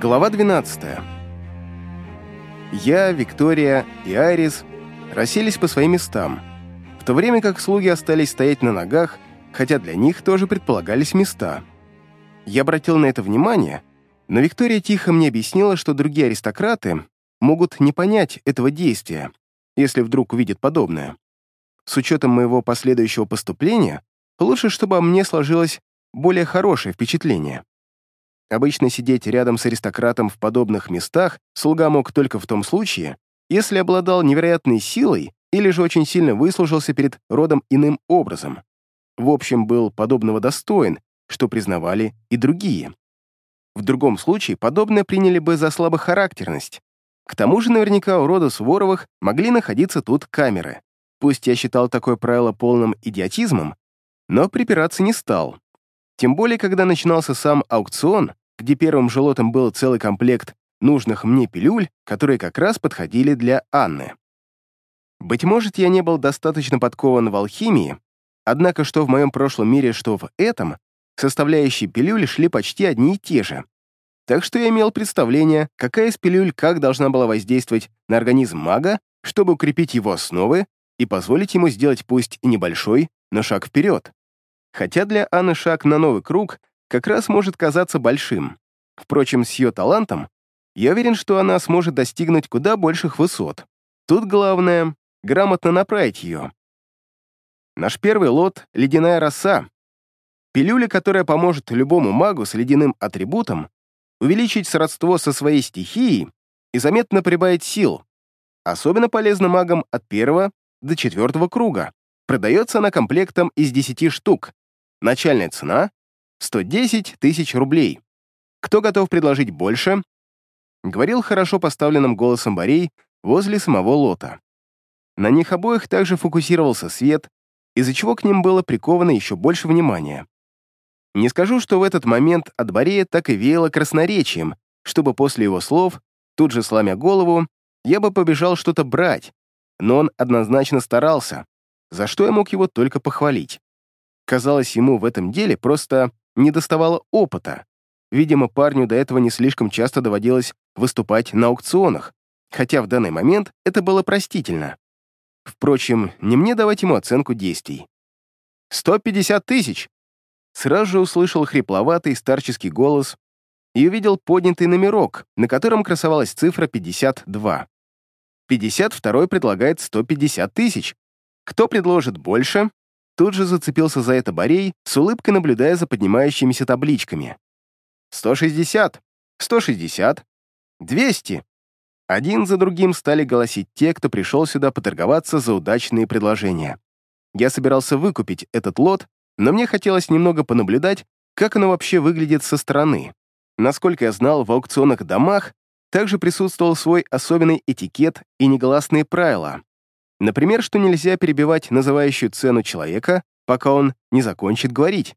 Глава 12. Я, Виктория и Айрис расселись по своим местам, в то время как слуги остались стоять на ногах, хотя для них тоже предполагались места. Я обратил на это внимание, но Виктория тихо мне объяснила, что другие аристократы могут не понять этого действия, если вдруг увидят подобное. С учетом моего последующего поступления, лучше, чтобы о мне сложилось более хорошее впечатление. Обычно сидеть рядом с аристократом в подобных местах слуга мог только в том случае, если обладал невероятной силой или же очень сильно выслужился перед родом иным образом. В общем, был подобного достоин, что признавали и другие. В другом случае подобное приняли бы за слабохарактерность. К тому же наверняка у рода Суворовых могли находиться тут камеры. Пусть я считал такое правило полным идиотизмом, но припираться не стал. Тем более, когда начинался сам аукцион, где первым же лотом был целый комплект нужных мне пилюль, которые как раз подходили для Анны. Быть может, я не был достаточно подкован в алхимии, однако что в моем прошлом мире, что в этом, составляющие пилюли шли почти одни и те же. Так что я имел представление, какая из пилюль как должна была воздействовать на организм мага, чтобы укрепить его основы и позволить ему сделать пусть и небольшой, но шаг вперед. Хотя для Анны шаг на новый круг как раз может казаться большим. Впрочем, с ее талантом я уверен, что она сможет достигнуть куда больших высот. Тут главное — грамотно направить ее. Наш первый лот — ледяная роса. Пилюля, которая поможет любому магу с ледяным атрибутом увеличить сродство со своей стихией и заметно прибавить сил. Особенно полезна магам от первого до четвертого круга. Продается она комплектом из 10 штук. Начальная цена 110 тысяч рублей. Кто готов предложить больше?» Говорил хорошо поставленным голосом Борей возле самого лота. На них обоих также фокусировался свет, из-за чего к ним было приковано еще больше внимания. Не скажу, что в этот момент от Борея так и веяло красноречием, чтобы после его слов, тут же сломя голову, я бы побежал что-то брать, но он однозначно старался, за что я мог его только похвалить. Казалось, ему в этом деле просто не доставало опыта. Видимо, парню до этого не слишком часто доводилось выступать на аукционах, хотя в данный момент это было простительно. Впрочем, не мне давать ему оценку действий. «Сто пятьдесят тысяч!» Сразу же услышал хрипловатый старческий голос и увидел поднятый номерок, на котором красовалась цифра 52. 52 предлагает 150 тысяч. Кто предложит больше? Тут же зацепился за это Борей, с улыбкой наблюдая за поднимающимися табличками. «Сто шестьдесят! Сто шестьдесят! Двести!» Один за другим стали голосить те, кто пришел сюда поторговаться за удачные предложения. Я собирался выкупить этот лот, но мне хотелось немного понаблюдать, как оно вообще выглядит со стороны. Насколько я знал, в аукционных домах также присутствовал свой особенный этикет и негласные правила, Например, что нельзя перебивать называющую цену человека, пока он не закончит говорить.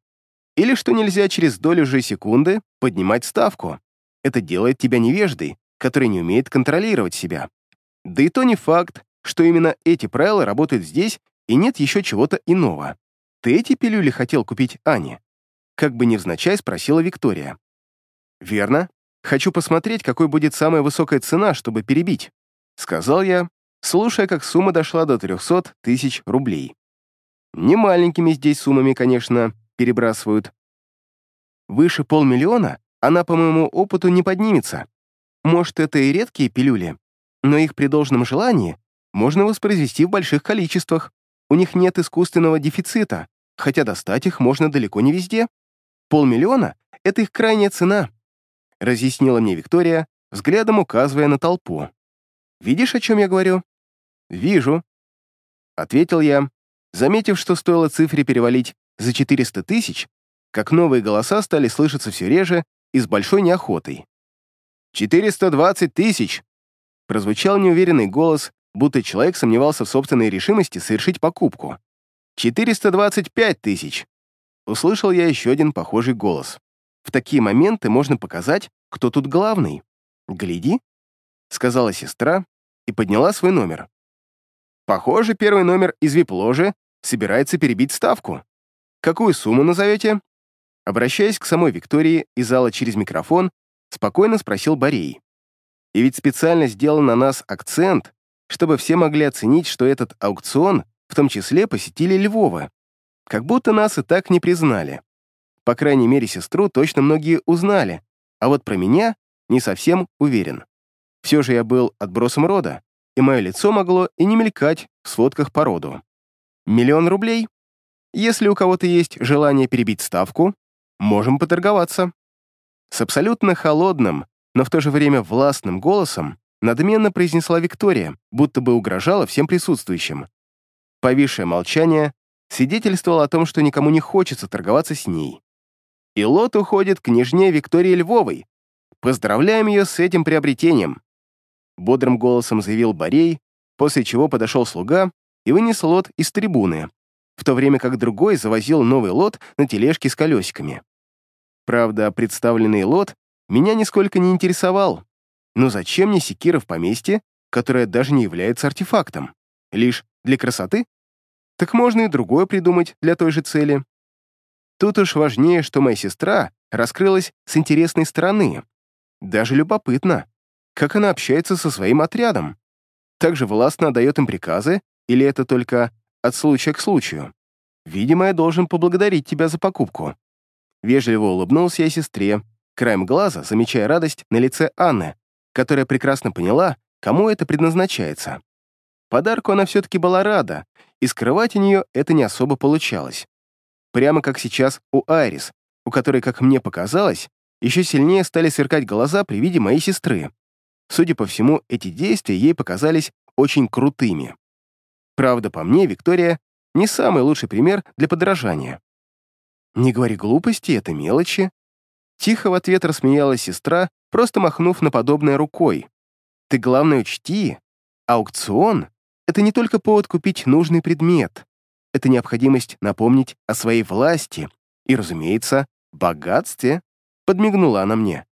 Или что нельзя через долю же секунды поднимать ставку. Это делает тебя невеждой, который не умеет контролировать себя. Да и то не факт, что именно эти правила работают здесь и нет еще чего-то иного. Ты эти пилюли хотел купить Ане? Как бы невзначай спросила Виктория. Верно. Хочу посмотреть, какой будет самая высокая цена, чтобы перебить. Сказал я, слушая, как сумма дошла до 300 тысяч рублей. Не маленькими здесь суммами, конечно, перебрасывают. Выше полмиллиона она, по моему опыту, не поднимется. Может, это и редкие пилюли, но их при должном желании можно воспроизвести в больших количествах. У них нет искусственного дефицита, хотя достать их можно далеко не везде. Полмиллиона — это их крайняя цена, разъяснила мне Виктория, взглядом указывая на толпу. Видишь, о чем я говорю? «Вижу», — ответил я, заметив, что стоило цифре перевалить за 400 тысяч, как новые голоса стали слышаться все реже и с большой неохотой. «420 тысяч!» — прозвучал неуверенный голос, будто человек сомневался в собственной решимости совершить покупку. «425 тысяч!» Услышал я еще один похожий голос. В такие моменты можно показать, кто тут главный. «Гляди», — сказала сестра и подняла свой номер. Похоже, первый номер из вип-ложи собирается перебить ставку. Какую сумму назовете? Обращаясь к самой Виктории из зала через микрофон, спокойно спросил Борей. И ведь специально сделал на нас акцент, чтобы все могли оценить, что этот аукцион в том числе посетили Львова. Как будто нас и так не признали. По крайней мере, сестру точно многие узнали, а вот про меня не совсем уверен. Все же я был отбросом рода, и мое лицо могло и не мелькать в сводках по роду. Миллион рублей? Если у кого-то есть желание перебить ставку, можем поторговаться. С абсолютно холодным, но в то же время властным голосом надменно произнесла Виктория, будто бы угрожала всем присутствующим. Повисшее молчание свидетельствовало о том, что никому не хочется торговаться с ней. И лот уходит к княжне Виктории Львовой. Поздравляем ее с этим приобретением. Бодрым голосом заявил Борей, после чего подошел слуга и вынес лот из трибуны, в то время как другой завозил новый лот на тележке с колесиками. Правда, представленный лот меня нисколько не интересовал. Но зачем мне секира в поместье, которое даже не является артефактом? Лишь для красоты? Так можно и другое придумать для той же цели. Тут уж важнее, что моя сестра раскрылась с интересной стороны. Даже любопытно, как она общается со своим отрядом. Также властно дает им приказы, или это только от случая к случаю? Видимо, я должен поблагодарить тебя за покупку. Вежливо улыбнулся я сестре, краем глаза замечая радость на лице Анны, которая прекрасно поняла, кому это предназначается. Подарку она все-таки была рада, и скрывать у нее это не особо получалось. Прямо как сейчас у Айрис, у которой, как мне показалось, еще сильнее стали сверкать глаза при виде моей сестры. Судя по всему, эти действия ей показались очень крутыми. Правда, по мне, Виктория не самый лучший пример для подражания. «Не говори глупости, это мелочи». Тихо в ответ рассмеялась сестра, просто махнув на подобное рукой. «Ты, главное, учти, аукцион — это не только повод купить нужный предмет, это необходимость напомнить о своей власти и, разумеется, богатстве», — подмигнула она мне.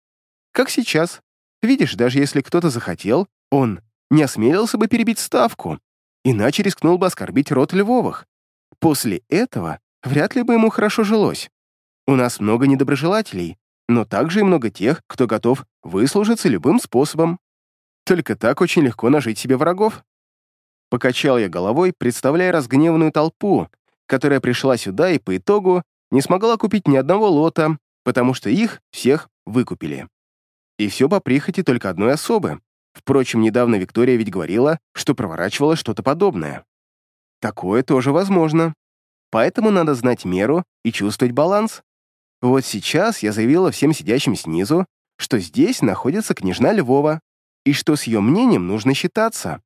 «Как сейчас. Видишь, даже если кто-то захотел, он не осмелился бы перебить ставку, иначе рискнул бы оскорбить род Львовых. После этого вряд ли бы ему хорошо жилось. У нас много недоброжелателей, но также и много тех, кто готов выслужиться любым способом. Только так очень легко нажить себе врагов. Покачал я головой, представляя разгневанную толпу, которая пришла сюда и по итогу не смогла купить ни одного лота, потому что их всех выкупили. И все по прихоти только одной особы. Впрочем, недавно Виктория ведь говорила, что проворачивала что-то подобное. Такое тоже возможно. Поэтому надо знать меру и чувствовать баланс. Вот сейчас я заявила всем сидящим снизу, что здесь находится княжна Львова, и что с ее мнением нужно считаться.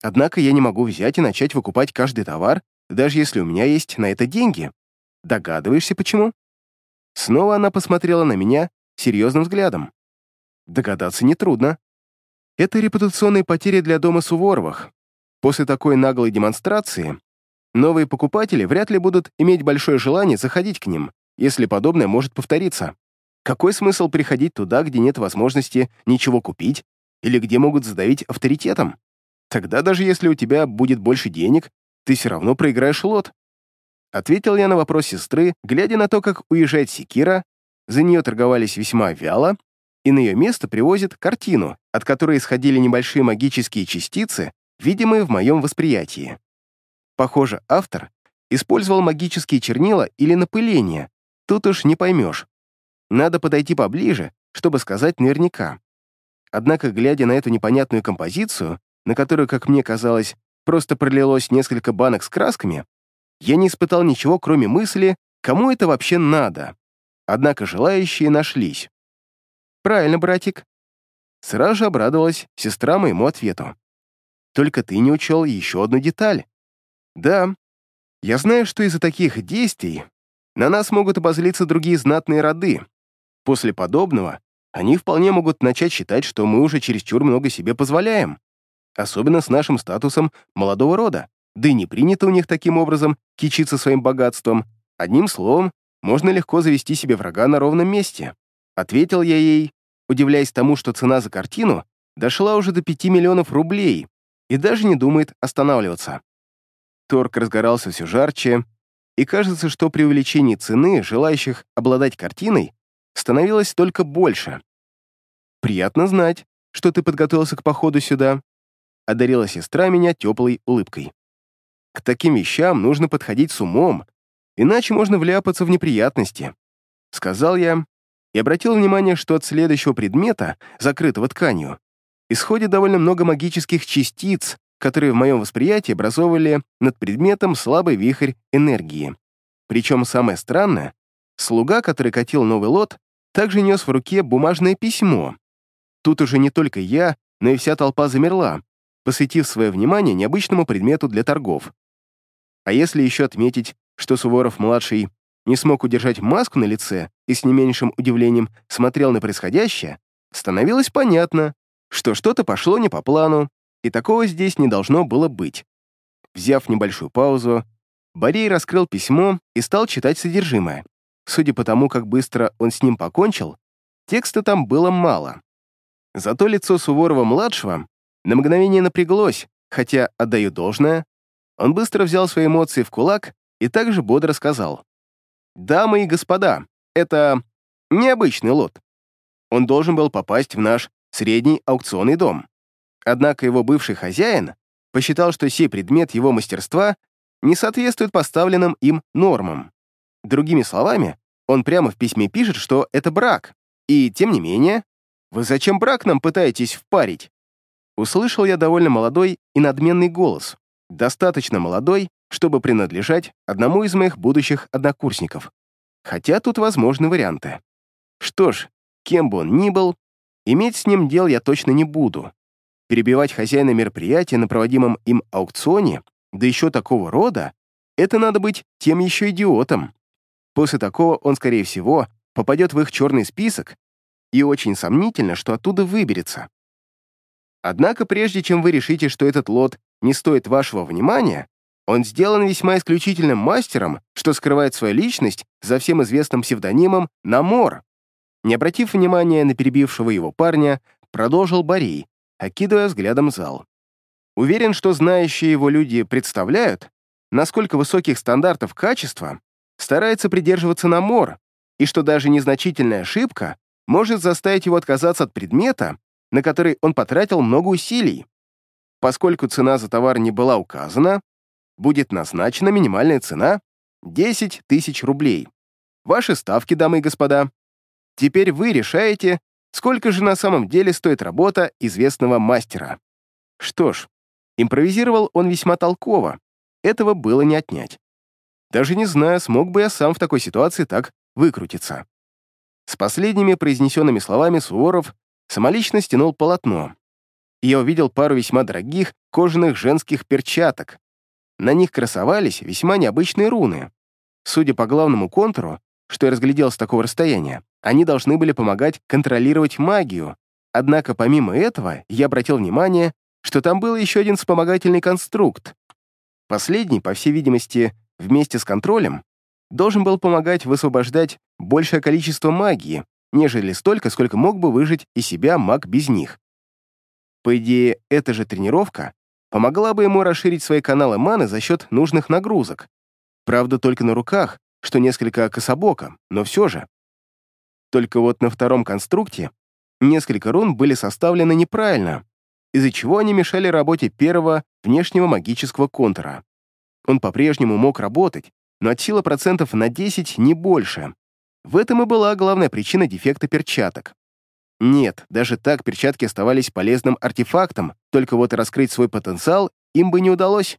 Однако я не могу взять и начать выкупать каждый товар, даже если у меня есть на это деньги. Догадываешься, почему? Снова она посмотрела на меня серьезным взглядом. Догадаться нетрудно. Это репутационные потери для дома Суворовых, После такой наглой демонстрации новые покупатели вряд ли будут иметь большое желание заходить к ним, если подобное может повториться. Какой смысл приходить туда, где нет возможности ничего купить или где могут задавить авторитетом? Тогда даже если у тебя будет больше денег, ты все равно проиграешь лот. Ответил я на вопрос сестры, глядя на то, как уезжает Секира, за нее торговались весьма вяло, и на ее место привозят картину, от которой исходили небольшие магические частицы, видимые в моем восприятии. Похоже, автор использовал магические чернила или напыление, тут уж не поймешь. Надо подойти поближе, чтобы сказать наверняка. Однако, глядя на эту непонятную композицию, на которую, как мне казалось, просто пролилось несколько банок с красками, я не испытал ничего, кроме мысли, кому это вообще надо. Однако желающие нашлись. «Правильно, братик». Сразу же обрадовалась сестра моему ответу. Только ты не учел еще одну деталь. Да, я знаю, что из-за таких действий на нас могут обозлиться другие знатные роды. После подобного они вполне могут начать считать, что мы уже чересчур много себе позволяем. Особенно с нашим статусом молодого рода. Да и не принято у них таким образом кичиться своим богатством. Одним словом, можно легко завести себе врага на ровном месте. Ответил я ей, удивляясь тому, что цена за картину дошла уже до 5 миллионов рублей, и даже не думает останавливаться. Торг разгорался все жарче, и кажется, что при увеличении цены желающих обладать картиной становилось только больше. приятно знать, что ты подготовился к походу сюда», — одарила сестра меня теплой улыбкой. «К таким вещам нужно подходить с умом, иначе можно вляпаться в неприятности», — сказал я и обратил внимание, что от следующего предмета, закрытого тканью, исходит довольно много магических частиц, которые в моем восприятии образовывали над предметом слабый вихрь энергии. Причем самое странное, слуга, который катил новый лот, также нес в руке бумажное письмо. Тут уже не только я, но и вся толпа замерла, посвятив свое внимание необычному предмету для торгов. А если еще отметить, что Суворов-младший не смог удержать маску на лице и с не меньшим удивлением смотрел на происходящее, становилось понятно, что что-то пошло не по плану, и такого здесь не должно было быть. Взяв небольшую паузу, Борей раскрыл письмо и стал читать содержимое. Судя по тому, как быстро он с ним покончил, текста там было мало. Зато лицо Суворова-младшего на мгновение напряглось, хотя, отдаю должное, он быстро взял свои эмоции в кулак и также бодро сказал. «Дамы и господа, это необычный лот. Он должен был попасть в наш средний аукционный дом. Однако его бывший хозяин посчитал, что сей предмет его мастерства не соответствует поставленным им нормам. Другими словами, он прямо в письме пишет, что это брак. И, тем не менее, вы зачем брак нам пытаетесь впарить? Услышал я довольно молодой и надменный голос, достаточно молодой, чтобы принадлежать одному из моих будущих однокурсников. Хотя тут возможны варианты. Что ж, кем бы он ни был, иметь с ним дел я точно не буду. Перебивать хозяина мероприятия на проводимом им аукционе, да еще такого рода, это надо быть тем еще идиотом. После такого он, скорее всего, попадет в их черный список, и очень сомнительно, что оттуда выберется. Однако прежде чем вы решите, что этот лот не стоит вашего внимания, он сделан весьма исключительным мастером, что скрывает свою личность за всем известным псевдонимом Намор. Не обратив внимания на перебившего его парня, продолжил Борей, окидывая взглядом зал. Уверен, что знающие его люди представляют, насколько высоких стандартов качества старается придерживаться Намор, и что даже незначительная ошибка может заставить его отказаться от предмета, на который он потратил много усилий. Поскольку цена за товар не была указана, будет назначена минимальная цена 10 тысяч рублей. Ваши ставки, дамы и господа. Теперь вы решаете, сколько же на самом деле стоит работа известного мастера. Что ж, импровизировал он весьма толково, этого было не отнять. Даже не знаю, смог бы я сам в такой ситуации так выкрутиться. С последними произнесенными словами Суворов самолично стянул полотно, и я увидел пару весьма дорогих кожаных женских перчаток. На них красовались весьма необычные руны. Судя по главному контуру, что я разглядел с такого расстояния, они должны были помогать контролировать магию, однако помимо этого я обратил внимание, что там был еще один вспомогательный конструкт. Последний, по всей видимости, вместе с контролем, должен был помогать высвобождать большее количество магии, нежели столько, сколько мог бы выжить из себя маг без них. По идее, эта же тренировка помогла бы ему расширить свои каналы маны за счет нужных нагрузок. Правда, только на руках, что несколько кособоко, но все же. Только вот на втором конструкте несколько рун были составлены неправильно, из-за чего они мешали работе первого внешнего магического контура. Он по-прежнему мог работать, но от силы процентов на 10 не больше. В этом и была главная причина дефекта перчаток. Нет, даже так перчатки оставались полезным артефактом, только вот раскрыть свой потенциал им бы не удалось,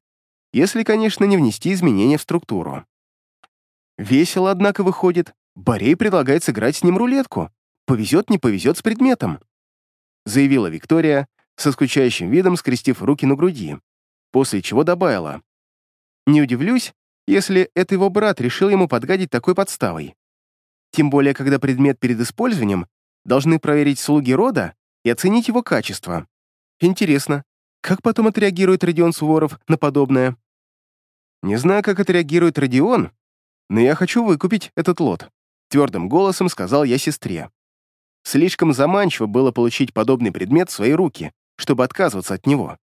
если, конечно, не внести изменения в структуру. Весело, однако, выходит. Борей предлагает сыграть с ним рулетку. Повезет, не повезет с предметом. Заявила Виктория, со скучающим видом скрестив руки на груди, после чего добавила. Не удивлюсь, если это его брат решил ему подгадить такой подставой. Тем более, когда предмет перед использованием должны проверить слуги рода и оценить его качество. Интересно, как потом отреагирует Родион Суворов на подобное? Не знаю, как отреагирует Родион, но я хочу выкупить этот лот, твердым голосом сказал я сестре. Слишком заманчиво было получить подобный предмет в свои руки, чтобы отказываться от него.